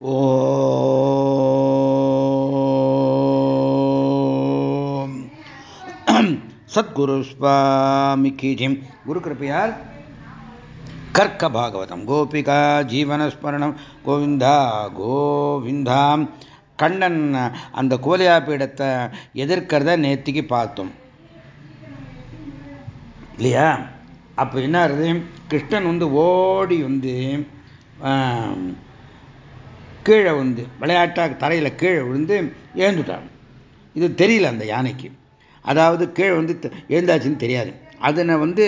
ஓம். சத்குரு சுவாமிக்கு ஜெயம் குரு கிருப்பையால் கர்க்க பாகவதம். கோபிகா ஜீவனஸ்மரணம் கோவிந்தா கோவிந்தாம் கண்ணன் அந்த கோலியா பீடத்தை எதிர்க்கிறத நேத்திக்கு பார்த்தோம். இல்லையா? அப்போ என்ன இருது கிருஷ்ணன் வந்து ஓடி வந்து கீழே வந்து விளையாட்டாக தரையில் கீழே விழுந்து எழுந்துட்டாங்க இது தெரியல அந்த யானைக்கு. அதாவது கீழே வந்து எழுந்தாச்சுன்னு தெரியாது. அதனை வந்து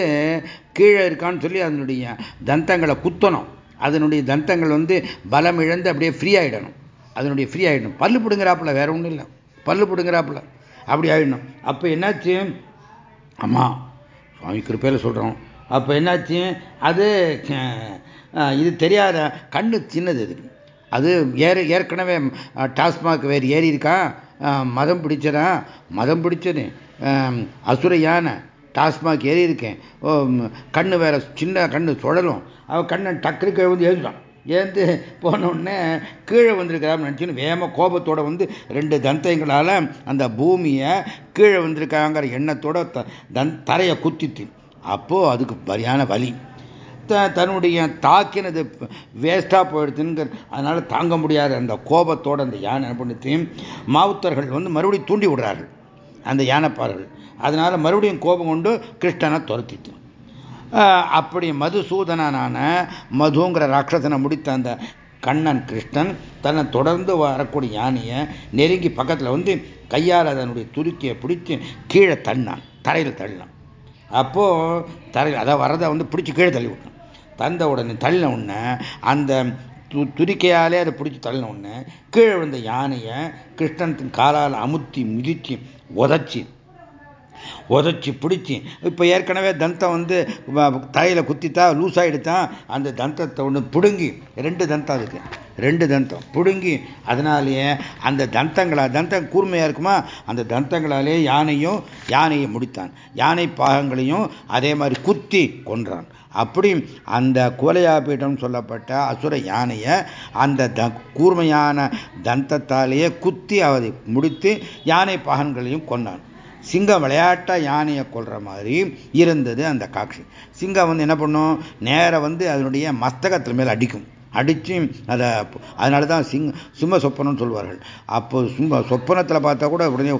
கீழே இருக்கான்னு சொல்லி அதனுடைய தந்தங்களை குத்தணும். அதனுடைய தந்தங்கள் வந்து பலம் இழந்து அப்படியே ஃப்ரீ ஆகிடணும் அதனுடைய ஃப்ரீ ஆகிடணும் பல்லு பிடுங்குறாப்புல வேற ஒன்றும் இல்லை. பல்லு பிடுங்குறாப்புல. அப்படி ஆகிடணும் அப்போ என்னாச்சு? ஆமாம் சுவாமி கிருப்பையில் சொல்கிறோம் அப்போ என்னாச்சு? அது இது தெரியாத கண்ணு சின்னது இதுக்கு அது ஏற ஏற்கனவே டாஸ்மாக் வேறு ஏறி இருக்கான் மதம் பிடிச்சதா? மதம் பிடிச்சது. அசுரையான டாஸ்மாக் ஏறி இருக்கேன் கண்ணு வேற சின்ன கண்ணு சுழலும். அவன் கண்ணை டக்குனு வந்து எழுதுட்டான் ஏந்து போனோடனே கீழே வந்திருக்கிறான்னு நினச்சின்னு வேம கோபத்தோட வந்து ரெண்டு தந்தைங்களால் அந்த பூமியை கீழே வந்திருக்காங்கிற எண்ணத்தோட தன் தரையை குத்தித்து அப்போது அதுக்கு சரியான வலி. தன்னுடைய தாக்கினது வேஸ்டாக போயிடுதுங்கிற அதனால் தாங்க முடியாத அந்த கோபத்தோடு அந்த யானை பண்ணித்தையும் மாவுத்தர்கள் வந்து மறுபடியும் தூண்டி விடுறார்கள் அந்த யானைப்பார்கள் அதனால் மறுபடியும் கோபம் கொண்டு கிருஷ்ணனை துரத்திட்டு. அப்படி மதுசூதனான மதுங்கிற ராட்சசனை முடித்த அந்த கண்ணன் கிருஷ்ணன் தன்னை தொடர்ந்து வரக்கூடிய யானையை நெருங்கி பக்கத்தில் வந்து கையால் அதனுடைய துருக்கியை பிடிச்சி கீழே தள்ளினான் தரையில் தள்ளினான். அப்போது தரையில் அதை வரதை வந்து பிடிச்சி கீழே தள்ளி விட்டான் தந்த உடனே தள்ளின உடனே அந்த து துரிக்கையாலே அதை பிடிச்சி தள்ளின உடனே கீழே விழுந்த யானையை கிருஷ்ணன் காலால் அமுத்தி மிதிச்சு உதச்சி உதச்சி பிடிச்சி இப்போ ஏற்கனவே தந்தம் வந்து தலையில் குத்தித்தான் லூஸ் ஆகிடுத்தான் அந்த தந்தத்தை ஒன்று பிடுங்கி ரெண்டு தந்தம் இருக்குது ரெண்டு தந்தம். பிடுங்கி அதனாலேயே அந்த தந்தங்களா தந்தம் கூர்மையாக இருக்குமா? அந்த தந்தங்களாலே யானையும் யானையை முடித்தான். யானை பாகங்களையும் அதே மாதிரி குத்தி கொன்றான். அப்படி அந்த கோலையாபீடம் சொல்லப்பட்ட அசுர யானையை அந்த த கூர்மையான தந்தத்தாலேயே குத்தி அதை முடித்து யானை பாகன்களையும் கொண்டான் சிங்கம் விளையாட்டாக யானையை கொள்கிற மாதிரி இருந்தது அந்த காட்சி. சிங்கம் வந்து என்ன பண்ணும்? நேரம் வந்து அதனுடைய மஸ்தகத்தில் மேலே அடிக்கும். அடித்து அதை அதனால தான் சிங் சிம்ம சொப்பனம்னு சொல்லுவார்கள் அப்போ சும்ம சொப்பனத்தில் பார்த்தா கூட உடனே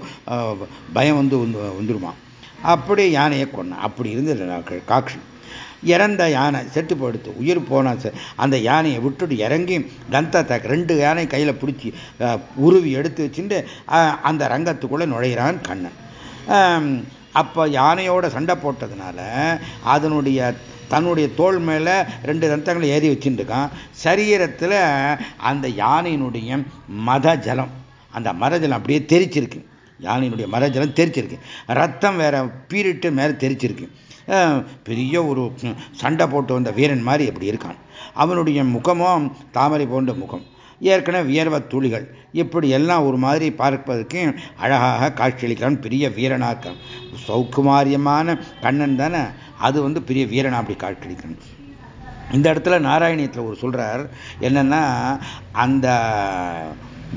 பயம் வந்து வந்துருமா? அப்படி யானையை கொண்டான் அப்படி இருந்தது காட்சி இறந்த யானை செத்து போயிடுத்து உயிர் போன அந்த யானையை விட்டுட்டு இறங்கி தந்தத்தை ரெண்டு யானை கையில் பிடிச்சி உருவி எடுத்து வச்சுட்டு அந்த ரங்கத்துக்குள்ளே நுழைகிறான் கண்ணன். அப்போ யானையோட சண்டை போட்டதுனால அதனுடைய தன்னுடைய தோல் மேலே ரெண்டு ரத்தங்களை ஏறி வச்சுட்டுருக்கான் சரீரத்தில் அந்த யானையினுடைய மத ஜலம் அந்த மரஜலம் அப்படியே தெரிச்சிருக்கு. யானையினுடைய மரஜலம் தெரிச்சிருக்கு. ரத்தம் வேற பீரிட்டு மேலே தெரிச்சிருக்கு. பெரிய ஒரு சண்டை போட்டு வந்த வீரன் மாதிரி அப்படி இருக்கான். அவனுடைய முகமும் தாமரை போன்ற முகம். ஏற்கனவே வியர்வ துளிகள். இப்படி எல்லாம் ஒரு மாதிரி பார்ப்பதற்கு அழகாக காட்சியளிக்கிறான் பெரிய வீரனாக இருக்கான். சௌக்குமாரியமான கண்ணன் தானே. அது வந்து பெரிய வீரனா அப்படி காட்சியளிக்கிறான் இந்த இடத்துல நாராயணியத்தில் ஒரு சொல்றார் என்னன்னா அந்த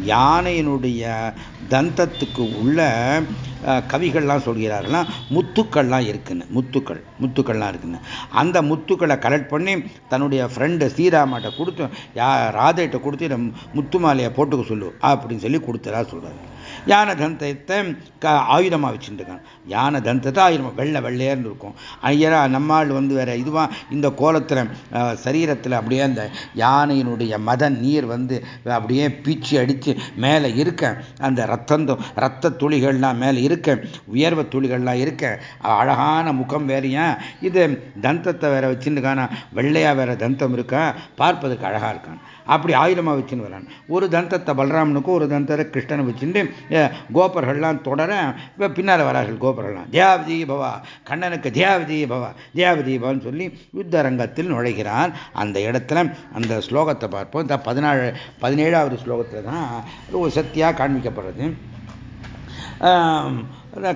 யானையினுடைய தந்தத்துக்கு உள்ள கவிகள்லாம் சொல்கிறார்கள்லாம் முத்துக்கள்லாம் இருக்குன்னு முத்துக்கள் முத்துக்கள்லாம் இருக்குன்னு. அந்த முத்துக்களை கலெக்ட் பண்ணி தன்னுடைய ஃப்ரெண்டு ஸ்ரீராமாட்ட கொடுத்து யா ராதைகிட்ட கொடுத்து முத்து மாலையை போட்டுக்க சொல்லு அப்படின்னு சொல்லி கொடுத்ததா சொல்கிறார் யானை தந்தத்தை க ஆயுதமாக வச்சுருக்கான் யானை தந்தத்தை ஆயுதமாக வெள்ளை வெள்ளையர்னு இருக்கும். ஐயரா நம்மாள் வந்து வேற இதுவாக இந்த கோலத்தில் சரீரத்தில் அப்படியே அந்த யானையினுடைய மத நீர் வந்து அப்படியே பீச்சி அடித்து மேலே இருக்க அந்த ரத்தந்தம் ரத்த துளிகள்லாம் மேலே இருக்க உயர்வ துளிகள்லாம் இருக்க அழகான முகம் வேறையா இது தந்தத்தை வேற வச்சுருக்கானா வெள்ளையாக வேற தந்தம் இருக்கா பார்ப்பதற்கு அழகாக இருக்கான். அப்படி ஆயுதமாக வச்சுன்னு வரான். ஒரு தந்தத்தை பலராமனுக்கும் ஒரு தந்தத்தை கிருஷ்ணனை வச்சுட்டு கோபர்கள்லாம் தொடர பின்னால் வரார்கள் கோபர்கள்லாம். தியாவதி பவா கண்ணனுக்கு தியாவதி பவா தியாவதி பவான்னு சொல்லி யுத்த ரங்கத்தில் நுழைகிறான். அந்த இடத்துல அந்த ஸ்லோகத்தை பார்ப்போம். இந்த பதினாழு பதினேழாவது ஸ்லோகத்தில் தான் சத்தியாக சக்தியாக காண்பிக்கப்படுறது.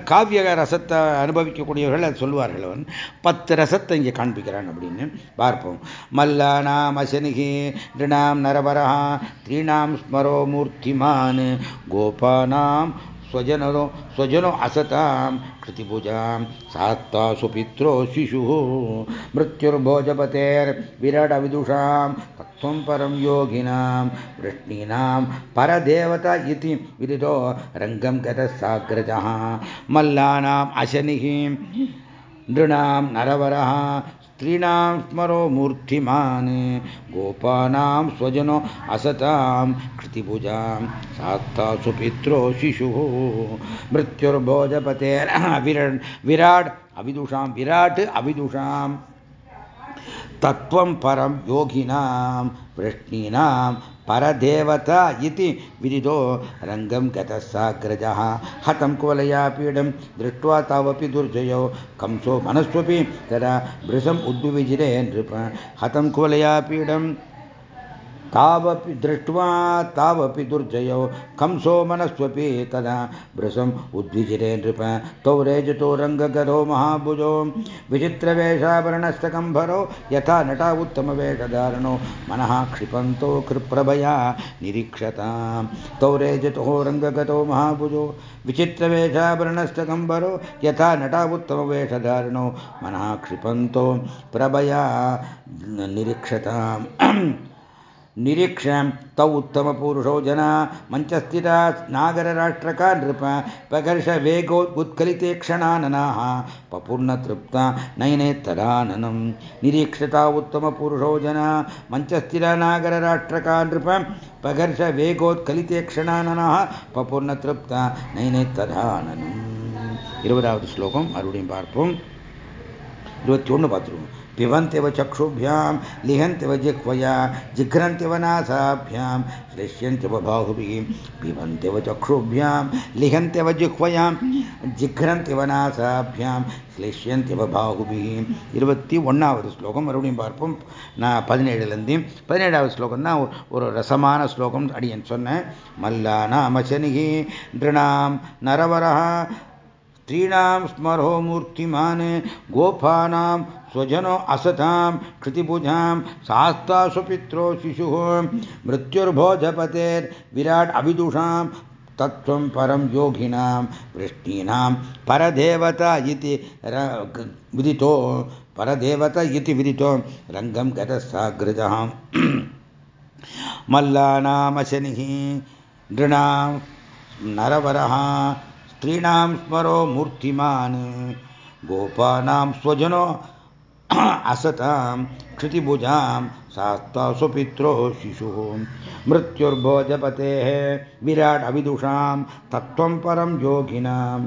காவிய ரசத்தை அனுபவிக்கக்கூடியவர்கள் அதை சொல்வார்கள் அவன். பத்து ரசத்தை இங்கே காண்பிக்கிறான் அப்படின்னு. பார்ப்போம். மல்லானாம் அசனிகி ரிணாம் நரவரா த்ரீணாம் ஸ்மரோ மூர்த்திமான் கோபானாம் स्वजन स्वजनो असताम कृतिभुजाम सात्ता सुपित्रो शिशु, मृत्युर्भोजपतेर विराट विदुषाम तत्व परम योगिना वृष्णीनाम, परदेवता इति विदितो रंगम गत साग्रज मल्लानाम अशनि, नृणाम नरवरः स्त्रीणां स्मरो मूर्तिमान् गोपानां स्वजनो असतां कृतिभुजां सात्ता सुपित्रो शिशुः मृत्युर्भोजपतेर्विराट् विराट् अविदुषां विराट् अविदुषां तत्त्वं परं योगिनां वृष्णीनां परदेवता इति विदितो रङ्गं गतः साग्रजः हतं कुवलया पीडं दृष्ट्वा तावपि दुर्जयो कंसो मनस्वपि तदा भृशम् उद्विजिरे नृप हतं कुवलया पीडं तावपि दृष्ट्वा तावपि दुर्जयो कंसो मनस्वपि तदा भृशम् उद्विजिरे नृप तौ रेजतो रङ्गगतो महाभुजो विचित्रवेषाभरणस्तकम्भरो यथा नटा उत्तमवेषधारणो मनः क्षिपन्तो कृप्रभया निरीक्षताम् तौ रेजतो रङ्गगतो महाभुजो विचित्रवेषाभरणस्तकम्भरो यथा नटा उत्तमवेषधारणो मनः क्षिपन्तो प्रभया निरीक्षताम् निरीक्ष्यं तौ उत्तमपुरुषौ जना मञ्चस्थिता नागरराष्ट्रका नृप प्रकर्षवेगोद्गुत्कलिते क्षणाननाः पपूर्णतृप्ता नयनेत्तराननं निरीक्षिता उत्तमपुरुषो जना मञ्चस्थिरा नागरराष्ट्रका नृप प्रकर्षवेगोत्कलिते क्षणाननाः पपूर्णतृप्ता नयनेत्तराननम् இருபதாவது ஸ்லோகம் மறுபடியும் பார்ப்போம் இருபத்தி ஒன்று பார்த்துருவோம் पिबन्त्यव चक्षुभ्यां लिहन्त्यव जिह्वया जिघ्रन्त्यव नासाभ्यां श्लेष्यन्त्यव बाहुभिः पिबन्त्यव चक्षुभ्यां लिहन्त्यव जिह्वयां जिघ्रन्त्यव नासाभ्यां श्लेष्यन्त्यव பாகுபிஹி இருபத்தி ஒன்றாவது ஸ்லோகம் மறுபடியும் பார்ப்போம் நான் பதினேழுலேருந்து பதினேழாவது ஸ்லோகம் தான் ஒரு ரசமான ஸ்லோகம் அடியன் சொன்னேன் மல்லானாமசனிகி நிருணாம் நரவரா स्त्रीणां स्मरो मूर्तिमान्, गोपानां स्वजनो असतां कृतिभुजां शास्ता सुपित्रो शिशुः मृत्युर्भोजपतेर्विराट् अविदुषां तत्त्वं परं योगिनां वृष्णीनां परदेवता इति विदितो, परदेवता इति विदितो, रङ्गं गतः साग्रजः मल्लानामशनिः, नृणां नरवरः स्त्रीणां स्मरो मूर्तिमान्। गोपानां स्वजनो असतां, क्षितिभुजां सास्ता सुपित्रो शिशुः। मृत्युर्भोजपतेः विराट् अविदुषां, तत्त्वं परं योगिनां।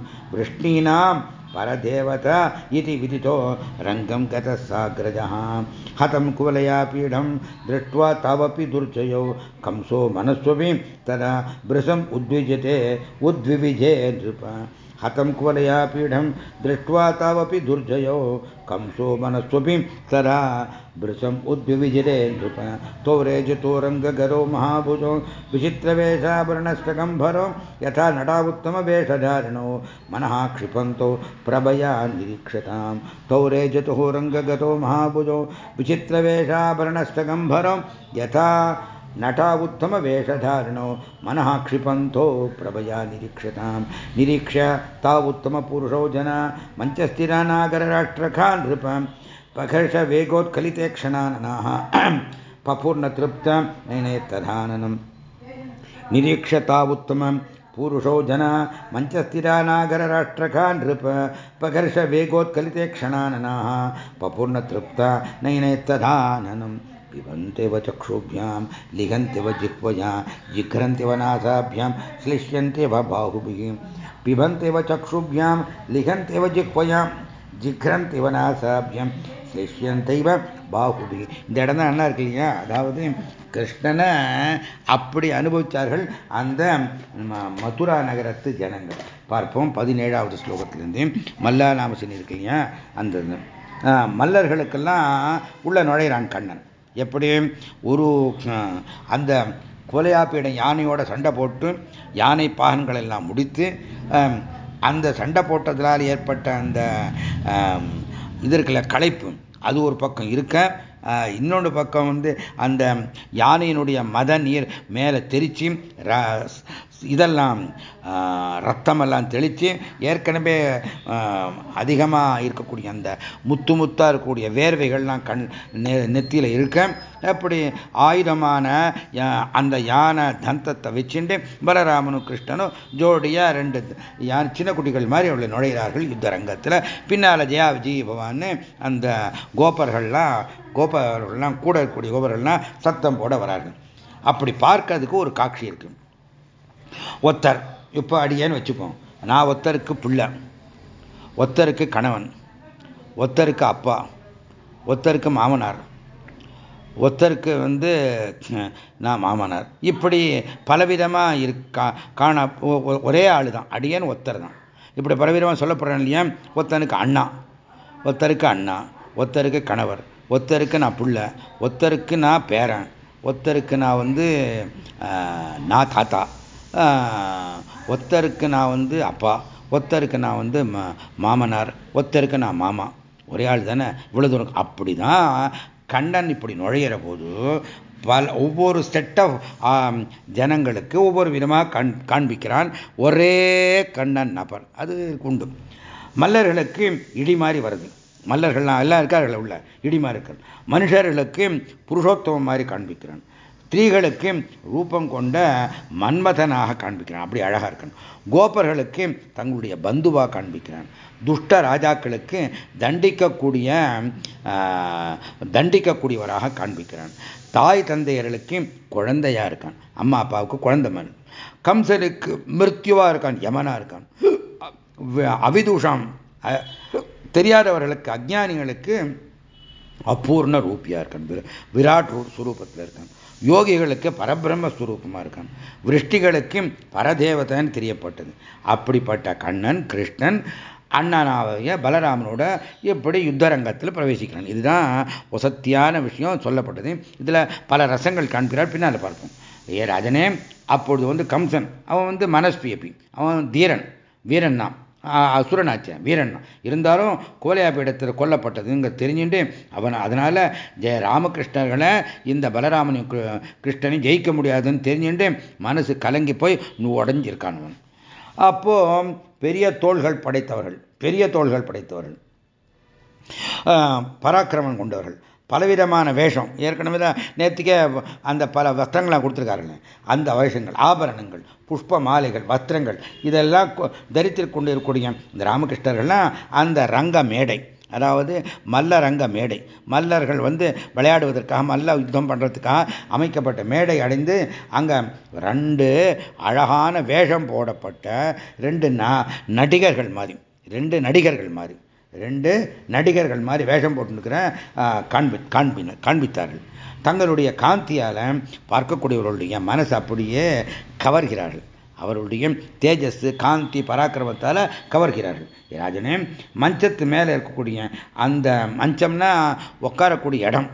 परदेवता इति विदितो रङ्गं गतः साग्रजः। हतं कुवलया पीढं दृष्ट्वा तावपि दुर्जयो। कंसो मनस्वपि तदा भृशम् उद्विजते। उद्विविजे नृप हतं कुवलया पीडं दृष्ट्वा तावपि दुर्जयो। कंसो मनस्वपि तदा भृशम् उद्विविजिरे नृप। तोरेजतोरङ्गगरो महाभुजो। विचित्रवेषाभरणस्तकम्भरो यथा नटा उत्तमवेषधारिणो मनः क्षिपन्तो प्रभया निरीक्षतां तौरेजतुः रङ्गगतो महाभुजो। विचित्रवेषाभरणस्तकम्भरो यथा ನಟಾ ಉತ್ತಮ ವೇಷಧಾರಣೋ ಮನಃ ಕ್ಷಿಪಂಥೋ ಪ್ರಭಯ ನಿರೀಕ್ಷತಾಂ ನಿರೀಕ್ಷ ತಾ ಉತ್ತಮ ಪುರುಷೋ ಜನ ಮಂಚಸ್ಥಿರ ನಾಗರ ರಾಷ್ಟ್ರಖಾ ನೃಪ ಪಘರ್ಷ ವೇಗೋತ್ಕಲಿತೆ ಕ್ಷಣಾನನಾಹ ಪಪೂರ್ಣ ತೃಪ್ತ ನಯನೇತ್ತಧಾನನಂ ನಿರೀಕ್ಷ ತಾ ಉತ್ತಮ ಪುರುಷೋ ಜನ ಮಂಚಸ್ಥಿರ ನಾಗರ ರಾಷ್ಟ್ರಖಾ ನೃಪ ಪಘರ್ಷ ವೇಗೋತ್ಕಲಿತೆ ಕ್ಷಣಾನನಾಹ ಪಪೂರ್ಣ ತೃಪ್ತ ನಯನೇತ್ತಧಾನನಂ पिबन्त्यव चक्षुभ्यां लिखन्त्यव जिह्वया जिघ्रन्त्यव नासाभ्यां श्लिष्यन्त्यव बाहुभिः पिबन्त्यव चक्षुभ्यां लिखन्त्यव जिह्वया ஜிக்ரந்திவ நாசாபியம் சிஷ்யந்தைவ பாகுபி இந்த இடம் தான் என்ன இருக்கு இல்லையா அதாவது கிருஷ்ணனை அப்படி அனுபவித்தார்கள் அந்த மதுரா நகரத்து ஜனங்கள் பார்ப்போம் பதினேழாவது ஸ்லோகத்திலேருந்து மல்லா நாமசினி இருக்கு இல்லையா அந்த மல்லர்களுக்கெல்லாம் உள்ள நுழையிறான் கண்ணன் எப்படி? ஒரு அந்த கொலையாப்பீடம் யானையோட சண்டை போட்டு யானை பாகன்கள் எல்லாம் முடித்து அந்த சண்டை போட்டதுனால் ஏற்பட்ட அந்த இது இருக்குல்ல களைப்பு. அது ஒரு பக்கம் இருக்க இன்னொன்று பக்கம் வந்து அந்த யானையினுடைய மத நீர் மேலே தெரிச்சு இதெல்லாம் ரத்தமெல்லாம் தெளித்து ஏற்கனவே அதிகமாக இருக்கக்கூடிய அந்த முத்து முத்தாக இருக்கக்கூடிய வேர்வைகள்லாம் கண் நெத்தியில் இருக்க அப்படி ஆயுதமான அந்த யானை தந்தத்தை வச்சுட்டு பலராமனும் கிருஷ்ணனும் ஜோடியாக ரெண்டு யானை சின்ன குட்டிகள் மாதிரி அவளை நுழைகிறார்கள் யுத்த ரங்கத்தில் பின்னால் ஜெயா விஜய் பவான்னு அந்த கோபர்கள்லாம் கோபர்கள்லாம் கூட இருக்கக்கூடிய கோபர்கள்லாம் சத்தம் போட வரார்கள். அப்படி பார்க்கறதுக்கு ஒரு காட்சி இருக்குது ஒத்தர் இப்போ அடியேன்னு வச்சுப்போம் நான் ஒத்தருக்கு பிள்ளை. ஒத்தருக்கு கணவன். ஒத்தருக்கு அப்பா. ஒத்தருக்கு மாமனார். ஒத்தருக்கு வந்து நான் மாமனார். இப்படி பலவிதமாக இருக்கா காண ஒரே ஆள் தான் அடியன் ஒத்தர் தான் இப்படி பலவிதமாக சொல்லப்படுறேன் இல்லையா? ஒத்தனுக்கு அண்ணா. ஒத்தருக்கு அண்ணா. ஒத்தருக்கு கணவர். ஒத்தருக்கு நான் புள்ள. ஒத்தருக்கு நான் பேரன். ஒத்தருக்கு நான் வந்து நான் தாத்தா. ஒத்தருக்கு நான் வந்து அப்பா ஒத்தருக்கு நான் வந்து மாமனார் ஒத்தருக்கு நான் மாமா. ஒரே ஆள் தானே? இவ்வளோ தூரம். அப்படி தான் கண்ணன் இப்படி நுழையிற போது பல ஒவ்வொரு செட் ஆஃப் ஜனங்களுக்கு ஒவ்வொரு விதமாக கண் காண்பிக்கிறான் ஒரே கண்ணன் நபர். அது உண்டு. மல்லர்களுக்கு இடி மாதிரி வருது. மல்லர்கள்லாம் எல்லாம் இருக்கார்கள் உள்ள. இடி மாதிரி இருக்கிறான் மனுஷர்களுக்கு புருஷோத்தமம் மாதிரி காண்பிக்கிறான். ஸ்திரீகளுக்கு ரூபம் கொண்ட மன்மதனாக காண்பிக்கிறான். அப்படி அழகாக இருக்கணும். கோபர்களுக்கு தங்களுடைய பந்துவாக காண்பிக்கிறான். துஷ்ட ராஜாக்களுக்கு தண்டிக்கக்கூடிய தண்டிக்கக்கூடியவராக காண்பிக்கிறான். தாய் தந்தையர்களுக்கு குழந்தையா இருக்கான். அம்மா அப்பாவுக்கு குழந்தை மன் கம்சனுக்கு மிருத்யுவா இருக்கான். யமனா இருக்கான். அவிதூஷம் தெரியாதவர்களுக்கு அஜ்ஞானிகளுக்கு அபூர்ண ரூபியா இருக்கான். விராட் சுரூபத்தில் இருக்கான். யோகிகளுக்கு பரபிரம்ம ஸ்வரூபமாக இருக்கான் விருஷ்டிகளுக்கு பரதேவதன் தெரியப்பட்டது. அப்படிப்பட்ட கண்ணன் கிருஷ்ணன் அண்ணனாவைய பலராமனோட எப்படி யுத்தரங்கத்தில் பிரவேசிக்கிறான். இதுதான் வசத்தியான விஷயம் சொல்லப்பட்டது. இதில் பல ரசங்கள் காண்கிறார் பின்னால் பார்ப்போம். ஏ ராஜனே அப்பொழுது வந்து கம்சன் அவன் வந்து மனஸ்பியப்பி அவன் தீரன் வீரன் தான். அசுரனாச்சன் வீரன். இருந்தாலும் கோலையாபீடத்தில் கொல்லப்பட்டதுங்க தெரிஞ்சுட்டு அவன் அதனால ஜெய ராமகிருஷ்ணர்களை இந்த பலராமனையும் கிருஷ்ணனையும் ஜெயிக்க முடியாதுன்னு தெரிஞ்சுட்டு மனசு கலங்கி போய் உடஞ்சிருக்கான் அவன் அப்போ பெரிய தோள்கள் படைத்தவர்கள் பெரிய தோள்கள் படைத்தவர்கள் பராக்கிரமம் கொண்டவர்கள். பலவிதமான வேஷம். ஏற்கனவே தான் நேற்றுக்கே அந்த பல வஸ்திரங்களாக கொடுத்துருக்காருங்க. அந்த வேஷங்கள் ஆபரணங்கள் புஷ்ப மாலைகள் வஸ்திரங்கள் இதெல்லாம் தரித்து கொண்டு இருக்கக்கூடிய இந்த ராமகிருஷ்ணர்கள்லாம் அந்த ரங்க மேடை. அதாவது மல்ல ரங்க மேடை. மல்லர்கள் வந்து விளையாடுவதற்காக மல்ல யுத்தம் பண்ணுறதுக்காக அமைக்கப்பட்ட மேடை அடைந்து அங்கே ரெண்டு அழகான வேஷம் போடப்பட்ட ரெண்டு நடிகர்கள் மாதிரி ரெண்டு நடிகர்கள் மாதிரி ரெண்டு நடிகர்கள் மாதிரி வேஷம் போட்டுருக்கிற காண்பி காண்பினர் காண்பித்தார்கள். தங்களுடைய காந்தியால் பார்க்கக்கூடியவர்களுடைய மனசு அப்படியே கவர்கிறார்கள். அவருடைய தேஜஸ் காந்தி பராக்கிரமத்தால் கவர்கிறார்கள். ராஜனே மஞ்சத்து மேலே இருக்கக்கூடிய அந்த மஞ்சம்னா உட்காரக்கூடிய இடம்.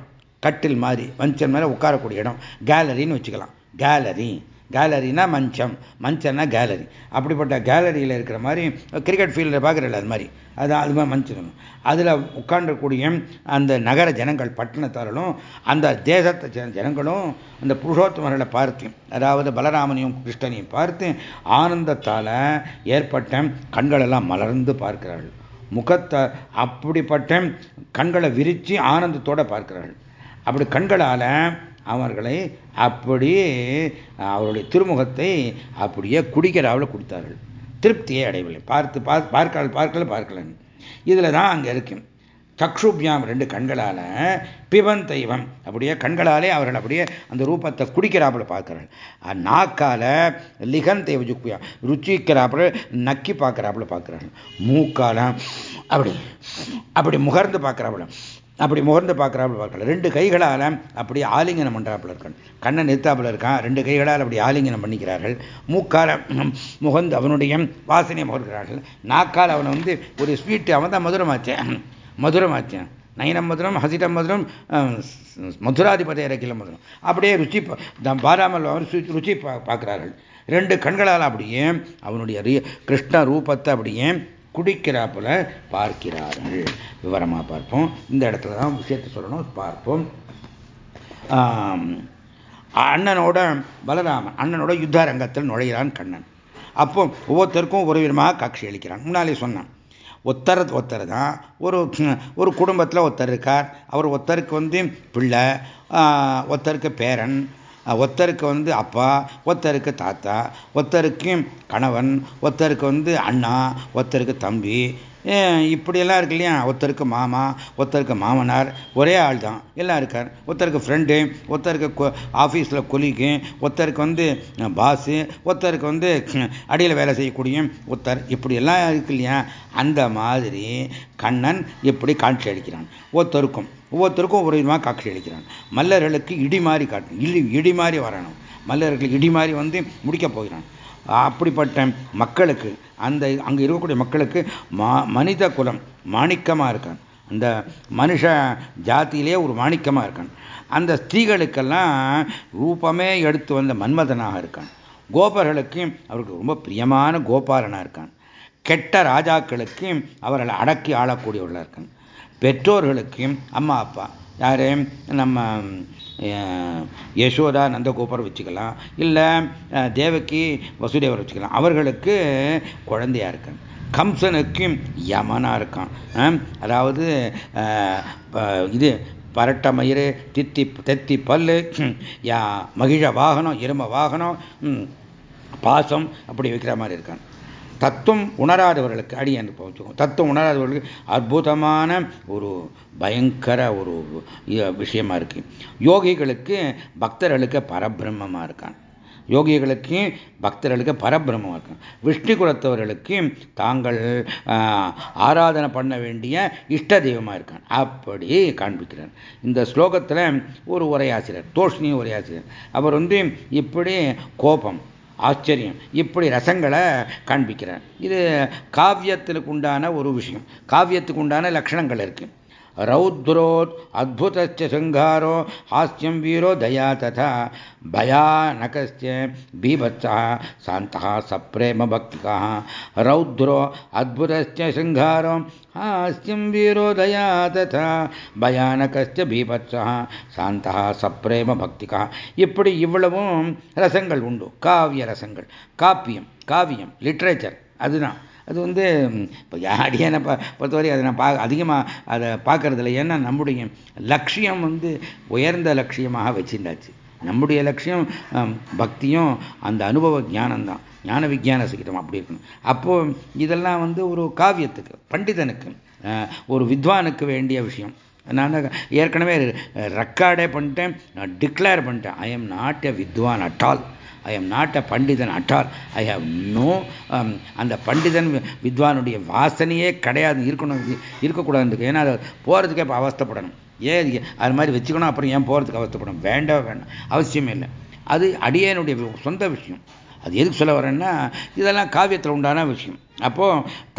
கட்டில் மாதிரி மஞ்சள் மேலே உட்காரக்கூடிய இடம். கேலரின்னு வச்சுக்கலாம். கேலரி கேலரினா மஞ்சம். மஞ்சம்னா கேலரி அப்படிப்பட்ட கேலரியில் இருக்கிற மாதிரி கிரிக்கெட் ஃபீல்டில் பார்க்குறல அது மாதிரி. அது அது மாதிரி மஞ்சம் அதில் உட்காண்டக்கூடிய அந்த நகர ஜனங்கள் பட்டணத்தாரலும் அந்த தேசத்தை ஜனங்களும் அந்த புருஷோத்தமர்களை பார்த்து அதாவது பலராமனையும் கிருஷ்ணனையும் பார்த்து ஆனந்தத்தால் ஏற்பட்ட கண்களெல்லாம் மலர்ந்து பார்க்கிறார்கள். முகத்தை அப்படிப்பட்ட கண்களை விரித்து ஆனந்தத்தோடு பார்க்கிறார்கள். அப்படி கண்களால் அவர்களை அப்படியே அவருடைய திருமுகத்தை அப்படியே குடிக்கிறாவில் கொடுத்தார்கள். திருப்தியை அடையவில்லை. பார்த்து பார்க்கல பார்க்கல பார்க்கலன்னு இதில் தான் அங்கே இருக்கும் சக்ஷுபியாம் ரெண்டு கண்களால் பிவன் தெய்வம் அப்படியே கண்களாலே அவர்கள் அப்படியே அந்த ரூபத்தை குடிக்கிறாப்புல பார்க்குறாங்க நாக்கால லிகன் தெய்வ ஜுக்பியா ருச்சிக்கிறாப்புல நக்கி பார்க்குறாப்புல பார்க்குறாங்க மூக்கால அப்படி அப்படி முகர்ந்து பார்க்குறாப்புல. அப்படி முகர்ந்து பார்க்குறாப்புல பார்க்கல. ரெண்டு கைகளால் அப்படி ஆலிங்கனம் பண்ணுறாப்புல இருக்கான் கண்ணை நிறுத்தாப்புல இருக்கான் ரெண்டு கைகளால் அப்படி ஆலிங்கனம் பண்ணிக்கிறார்கள். மூக்கால் முகந்து அவனுடைய வாசனையை முகர்கிறார்கள். நாக்கால் அவனை வந்து ஒரு ஸ்வீட்டு அவன் தான் மதுரமாச்சேன் மதுரமாச்சேன் நயனம் மதுரம் ஹசிடம் மதுரம் மதுராதிபதி இறக்கில மதுரம். அப்படியே ருச்சி பாராமல் ருச்சி பார்க்கிறார்கள். ரெண்டு கண்களால் அப்படியே அவனுடைய கிருஷ்ண ரூபத்தை அப்படியே குடிக்கிறாப்புல பார்க்கிறார்கள். விவரமாக பார்ப்போம். இந்த இடத்துல தான் விஷயத்தை சொல்லணும். பார்ப்போம். அண்ணனோட பலராமன் அண்ணனோட யுத்த ரங்கத்தில் நுழைகிறான் கண்ணன். அப்போ ஒவ்வொருத்தருக்கும் ஒரு விதமாக காட்சி அளிக்கிறான். முன்னாலே சொன்னான். ஒத்தர் ஒத்தர் தான். ஒரு ஒரு குடும்பத்தில் ஒருத்தர் இருக்கார். அவர் ஒருத்தருக்கு வந்து பிள்ளை ஒருத்தருக்கு பேரன் ஒருத்தருக்கு வந்து அப்பா ஒருத்தருக்கு தாத்தா ஒருத்தருக்கு கணவன் ஒருத்தருக்கு வந்து அண்ணா ஒருத்தருக்கு தம்பி. இப்படியெல்லாம் இருக்கு இல்லையா? ஒருத்தருக்கு மாமா ஒருத்தருக்கு மாமனார் ஒரே ஆள் தான். எல்லாம் இருக்கார். ஒருத்தருக்கு ஃப்ரெண்டு ஒருத்தருக்கு ஆஃபீஸில் கொலிக்கு ஒருத்தருக்கு வந்து பாஸு ஒருத்தருக்கு வந்து அடியில் வேலை செய்யக்கூடிய ஒருத்தர் இப்படியெல்லாம் இருக்கு இல்லையா? அந்த மாதிரி கண்ணன் எப்படி காட்சி அளிக்கிறான். ஒருத்தருக்கும் ஒவ்வொருத்தருக்கும் ஒரு விதமாக காட்சி அளிக்கிறான் மல்லர்களுக்கு இடி மாதிரி காட்டு இடி இடி மாதிரி வரணும். மல்லர்களுக்கு இடி மாதிரி வந்து முடிக்கப் போகிறான் அப்படிப்பட்ட மக்களுக்கு அந்த அங்கே இருக்கக்கூடிய மக்களுக்கு மா மனித குலம் மாணிக்கமாக இருக்கான் அந்த மனுஷ ஜாத்தியிலே ஒரு மாணிக்கமாக இருக்கான் அந்த ஸ்திரீகளுக்கெல்லாம் ரூபமே எடுத்து வந்த மன்மதனாக இருக்கான் கோபர்களுக்கு அவருக்கு ரொம்ப பிரியமான கோபாலனாக இருக்கான் கெட்ட ராஜாக்களுக்கு அவர்களை அடக்கி ஆளக்கூடியவர்களாக இருக்கான் பெற்றோர்களுக்கும் அம்மா அப்பா. யார்? நம்ம யசோதா நந்தகோபர் வச்சுக்கலாம். இல்லை தேவகி வசுதேவர் வச்சுக்கலாம். அவர்களுக்கு குழந்தையா இருக்கான். கம்சனுக்கும் யமனா இருக்கான். அதாவது இது பரட்ட மயிறு தித்தி தெத்தி பல்லு யா மகிழ வாகனம் இரும வாகனம் பாசம் அப்படி வைக்கிற மாதிரி இருக்கான். தத்துவம் உணராதவர்களுக்கு அடி என்று போச்சுக்கோம் தத்துவம் உணராதவர்களுக்கு அற்புதமான ஒரு பயங்கர ஒரு விஷயமா இருக்கு. யோகிகளுக்கு பக்தர்களுக்கு பரபிரம்மமாக இருக்கான். யோகிகளுக்கு பக்தர்களுக்கு பரபிரமமாக இருக்கும் விஷ்ணு குலத்தவர்களுக்கு தாங்கள் ஆராதனை பண்ண வேண்டிய இஷ்ட தெய்வமாக இருக்கான். அப்படி காண்பிக்கிறார். இந்த ஸ்லோகத்தில் ஒரு உரையாசிரியர் தோஷ்னி உரையாசிரியர். அவர் வந்து இப்படி கோபம் ஆச்சரியம். இப்படி ரசங்களை காண்பிக்கிறார். இது காவியத்திற்கு உண்டான ஒரு விஷயம். காவியத்துக்கு உண்டான லட்சணங்கள் இருக்கு. ரௌத்ரோத் அத்புதச்ச சங்காரோ ஹாஸ்யம் வீரோ தயா ததா பயானகஸ்ய பீபத்சா சாந்தா சப்ரேம பக்திகா ரௌத்ரோ அத்புதச்ச சங்காரோ हास्यं वीरो दया तथा பயானகஸ்ய பீபத்சா சாந்தா சப்ரேம பக்திகா இப்படி இவ்வளவும் ரசங்கள் உண்டு காவிய ரசங்கள் காப்பியம் காவியம் லிட்ரேச்சர் அதுதான் அது வந்து இப்போ அடியான பொறுத்தவரை அதை நான் பா அதிகமாக அதை பார்க்கறதில்ல ஏன்னா நம்முடைய லட்சியம் வந்து உயர்ந்த லட்சியமாக வச்சிருந்தாச்சு. நம்முடைய லட்சியம் பக்தியும் அந்த அனுபவ ஞானம்தான். ஞான விஜயான சகிதம் அப்படி இருக்கணும். அப்போ இதெல்லாம் வந்து ஒரு காவியத்துக்கு பண்டிதனுக்கு ஒரு வித்வானுக்கு வேண்டிய விஷயம். நான் ஏற்கனவே ரெக்கார்டே பண்ணிட்டேன். டிக்ளேர் பண்ணிட்டேன். ஐ am not a vidwan at all I am not a pandithan at all I have no அந்த பண்டிதன் வித்வானுடைய வாசனையே கிடையாது. இருக்கணும் இருக்கக்கூடாது ஏன்னா அது போகிறதுக்கே இப்போ அவஸ்தப்படணும். ஏன் அது மாதிரி வச்சுக்கணும் அப்புறம் ஏன் போகிறதுக்கு அவஸ்தப்படணும்? வேண்டாம் வேண்டாம். அவசியமே இல்லை. அது அடியனுடைய சொந்த விஷயம். அது எதுக்கு சொல்ல வரேன்னா இதெல்லாம் காவியத்தில் உண்டான விஷயம். அப்போ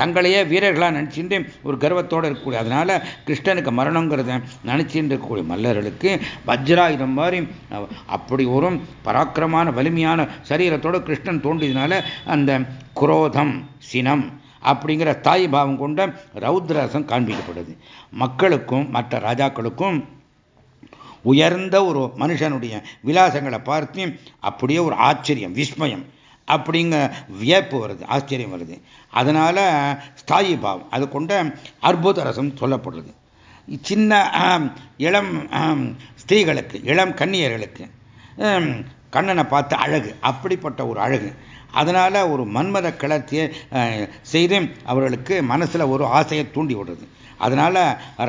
தங்களையே வீரர்களாக நினச்சிட்டு ஒரு கர்வத்தோடு இருக்கக்கூடிய அதனால கிருஷ்ணனுக்கு மரணங்கிறத நினச்சிட்டு இருக்கக்கூடிய மல்லர்களுக்கு வஜ்ராயுதம் மாதிரி அப்படி ஒரு பராக்கிரமான வலிமையான சரீரத்தோடு கிருஷ்ணன் தோண்டியதுனால அந்த குரோதம் சினம் அப்படிங்கிற தாய் பாவம் கொண்ட ரௌத்ரரசம் காண்பிக்கப்படுது. மக்களுக்கும் மற்ற ராஜாக்களுக்கும் உயர்ந்த ஒரு மனுஷனுடைய விலாசங்களை பார்த்து அப்படியே ஒரு ஆச்சரியம் விஸ்மயம். அப்படிங்க வியப்பு வருது ஆச்சரியம் வருது. அதனால ஸ்தாயி பாவம் அது கொண்ட அற்புத ரசம் சொல்லப்படுறது சின்ன இளம் ஸ்திரீகளுக்கு இளம் கன்னியர்களுக்கு கண்ணனை பார்த்து அழகு அப்படிப்பட்ட ஒரு அழகு. அதனால் ஒரு மன்மத கிளர்ச்சியை செய்து அவர்களுக்கு மனசில் ஒரு ஆசையை தூண்டி விடுறது. அதனால்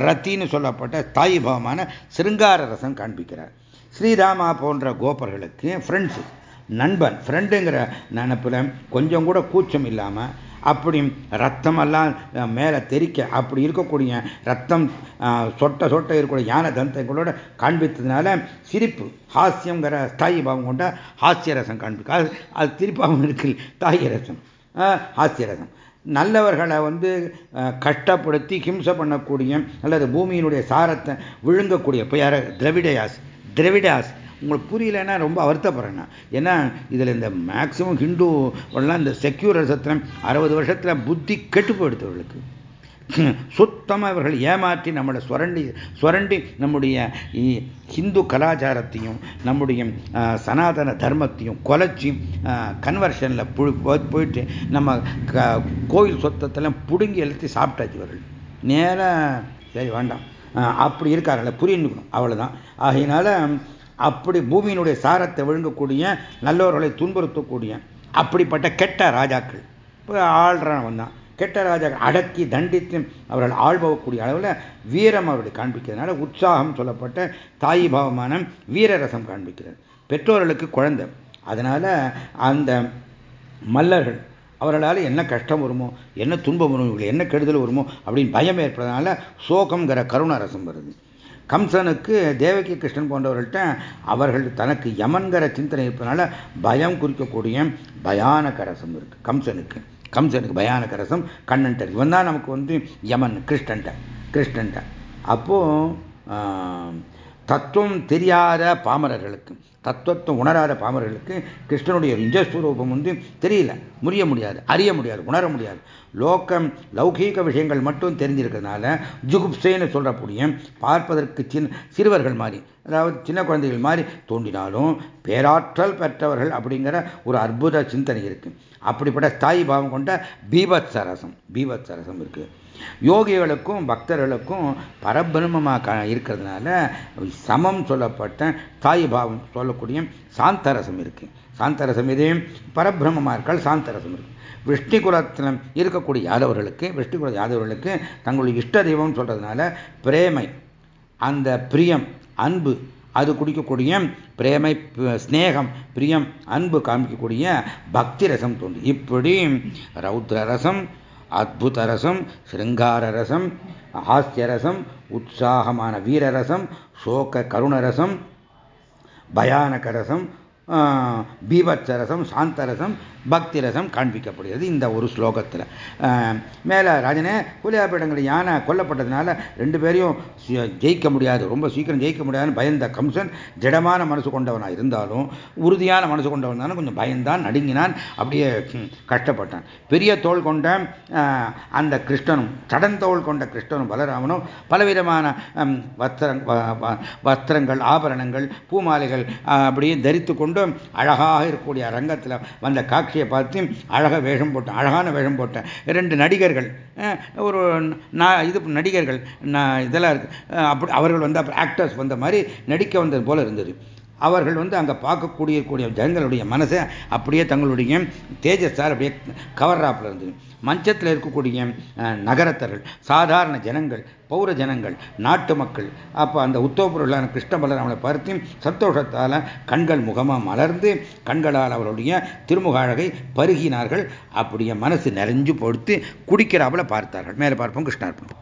ரத்தின்னு சொல்லப்பட்ட தாய் பவமான சிருங்கார ரசம் காண்பிக்கிறார். ஸ்ரீராமா போன்ற கோபர்களுக்கு ஃப்ரெண்ட்ஸு நண்பன் ஃப்ரெண்டுங்கிற நினப்பில் கொஞ்சம் கூட கூச்சம் இல்லாமல் அப்படி ரத்தமெல்லாம் மேலே தெரிக்க அப்படி இருக்கக்கூடிய ரத்தம் சொட்ட சொட்ட இருக்கக்கூடிய யானை தந்தங்களோட காண்பித்ததுனால சிரிப்பு ஹாஸ்யங்கிற ஸ்தாயி பாவம் கொண்ட ஹாஸ்ய ரசம் காண்பிக்க. அது அது திருப்பாவும் இருக்கு தாய ரசம். ஹாஸ்ய ரசம். நல்லவர்களை வந்து கஷ்டப்படுத்தி ஹிம்சை பண்ணக்கூடிய அல்லது பூமியினுடைய சாரத்தை விழுங்கக்கூடிய இப்போ யார? திரவிடயாஸ் திரவிடாஸ் உங்களுக்கு புரியலன்னா ரொம்ப வருத்தப்படுறேன் ஏன்னா இதில் இந்த மேக்சிமம் ஹிந்து எல்லாம் இந்த செக்யூரிசத்தில் அறுபது வருஷத்தில் புத்தி கெட்டு போயிடுத்தவர்களுக்கு சுத்தமாக இவர்கள் ஏமாற்றி நம்மளை சுரண்டி சுரண்டி நம்முடைய ஹிந்து கலாச்சாரத்தையும் நம்முடைய சனாதன தர்மத்தையும் கொலைச்சி கன்வர்ஷனில் போயிட்டு நம்ம கோயில் சொத்தத்தெல்லாம் பிடுங்கி எழுத்தி சாப்பிட்டாச்சு இவர்கள். நேராக சரி வேண்டாம். அப்படி இருக்கார்கள் புரிஞ்சுக்கணும் அவ்வளோதான் ஆகையினால அப்படி பூமியினுடைய சாரத்தை விழுங்கக்கூடிய நல்லவர்களை துன்புறுத்தக்கூடிய அப்படிப்பட்ட கெட்ட ராஜாக்கள். இப்போ ஆள்றான் வந்தான் கெட்ட ராஜாக்கள் அடக்கி தண்டித்து அவர்கள் ஆள்பவக்கூடிய அளவில் வீரம் அவர்களை காண்பிக்கிறதுனால உற்சாகம் சொல்லப்பட்ட தாய் பாவமான வீரரசம் காண்பிக்கிறது. பெற்றோர்களுக்கு குழந்தை. அதனால் அந்த மல்லர்கள் அவர்களால் என்ன கஷ்டம் வருமோ என்ன துன்பம் வருமோ இவங்களுக்கு என்ன கெடுதல் வருமோ அப்படின்னு பயம் ஏற்படுறதுனால சோகங்கிற கருணாரசம் வருது. கம்சனுக்கு தேவகி கிருஷ்ணன் போன்றவர்கள்ட்ட அவர்கள் தனக்கு யமன்கிற சிந்தனை இருப்பதனால பயம் குறிக்கக்கூடிய பயானக ரசம் இருக்கு. கம்சனுக்கு. கம்சனுக்கு பயானக ரசம் கண்ணன்ட்ட இவன் தான் நமக்கு வந்து யமன் கிருஷ்ணன்ட்ட. கிருஷ்ணன்ட்ட. அப்போ தத்துவம் தெரியாத பாமரர்களுக்கு தத்துவத்தை உணராத பாமர்களுக்கு கிருஷ்ணனுடைய நிஜஸ்வரூபம் வந்து தெரியல. முறிய முடியாது அறிய முடியாது உணர முடியாது. லோக்கம் லௌகீக விஷயங்கள் மட்டும் தெரிஞ்சிருக்கிறதுனால ஜுகுப்சேன்னு சொல்கிறக்கூடிய பார்ப்பதற்கு சின்ன சிறுவர்கள் மாதிரி அதாவது சின்ன குழந்தைகள் மாதிரி தோன்றினாலும் பேராற்றல் பெற்றவர்கள் அப்படிங்கிற ஒரு அற்புத சிந்தனை இருக்குது அப்படிப்பட்ட ஸ்தாயி பாவம் கொண்ட பீபத்சரசம் பீபத்சரசம் இருக்குது யோகிகளுக்கும் பக்தர்களுக்கும் பரபிரமமாக இருக்கிறதுனால சமம் சொல்லப்பட்ட தாய் பாவம் சொல்லக்கூடிய சாந்தரசம் இருக்கு. சாந்தரசம் இதே பரபிரமமாக இருக்கால் சாந்தரசம் இருக்கு. விஷ்ணு குலத்தில் இருக்கக்கூடிய யாதவர்களுக்கு விஷ்ணு குல யாதவர்களுக்கு தங்களுடைய இஷ்ட தெய்வம் சொல்றதுனால பிரேமை அந்த பிரியம் அன்பு அது குடிக்கக்கூடிய பிரேமை ஸ்னேகம் பிரியம் அன்பு காமிக்கக்கூடிய பக்தி ரசம் தோன்று இப்படி ரௌத்ர ரசம் அத்புத ரசம் ஸ்ருங்கார ரசம் ஹாஸ்யரசம் உற்சாகமான வீரரசம் சோக கருணரசம் பயானக ரசம் பீபத்சரசம் சாந்தரசம் பக்தி ரசம் காண்பிக்கப்படுகிறது இந்த ஒரு ஸ்லோகத்தில். மேலே ராஜனே கூலியாபீடங்கள் யானை கொல்லப்பட்டதுனால ரெண்டு பேரையும் ஜெயிக்க முடியாது. ரொம்ப சீக்கிரம் ஜெயிக்க முடியாதுன்னு பயந்த கம்சன் ஜடமான மனசு கொண்டவனாக இருந்தாலும் உறுதியான மனசு கொண்டவன் கொஞ்சம் பயந்தான் நடுங்கினான் அப்படியே கஷ்டப்பட்டான். பெரிய தோல் கொண்ட அந்த கிருஷ்ணனும் தடந்தோல் கொண்ட கிருஷ்ணனும் பலராமனும் பலவிதமான வஸ்திரங் வஸ்திரங்கள் ஆபரணங்கள் பூமாலைகள் அப்படியே தரித்து கொண்டு அழகாக இருக்கக்கூடிய ரங்கத்தில் வந்த காட்சியை பார்த்து அழகாக வேஷம் போட்டேன் அழகான வேஷம் போட்டேன் ரெண்டு நடிகர்கள் ஒரு நான் இது நடிகர்கள் இதெல்லாம் இருக்கு. அப்படி அவர்கள் வந்து ஆக்டர்ஸ் வந்த மாதிரி நடிக்க வந்தது போல இருந்தது. அவர்கள் வந்து அங்கே பார்க்கக்கூடிய கூடிய ஜனங்களுடைய மனசை அப்படியே தங்களுடைய தேஜஸால் அப்படியே கவர்றாப்பில் இருந்தது. மஞ்சத்தில் இருக்கக்கூடிய நகரத்தர்கள் சாதாரண ஜனங்கள் பௌர ஜனங்கள் நாட்டு மக்கள் அப்போ அந்த உத்தவபுரலான கிருஷ்ண பலராமனை பார்த்து சந்தோஷத்தால் கண்கள் முகமாக மலர்ந்து கண்களால் அவருடைய திருமுக அழகை பருகினார்கள். அப்படியே மனசு நிறைஞ்சு பொடுத்து குடிக்கிறாப்புல பார்த்தார்கள். மேலே பார்ப்போம் கிருஷ்ணார்ப்பணம்.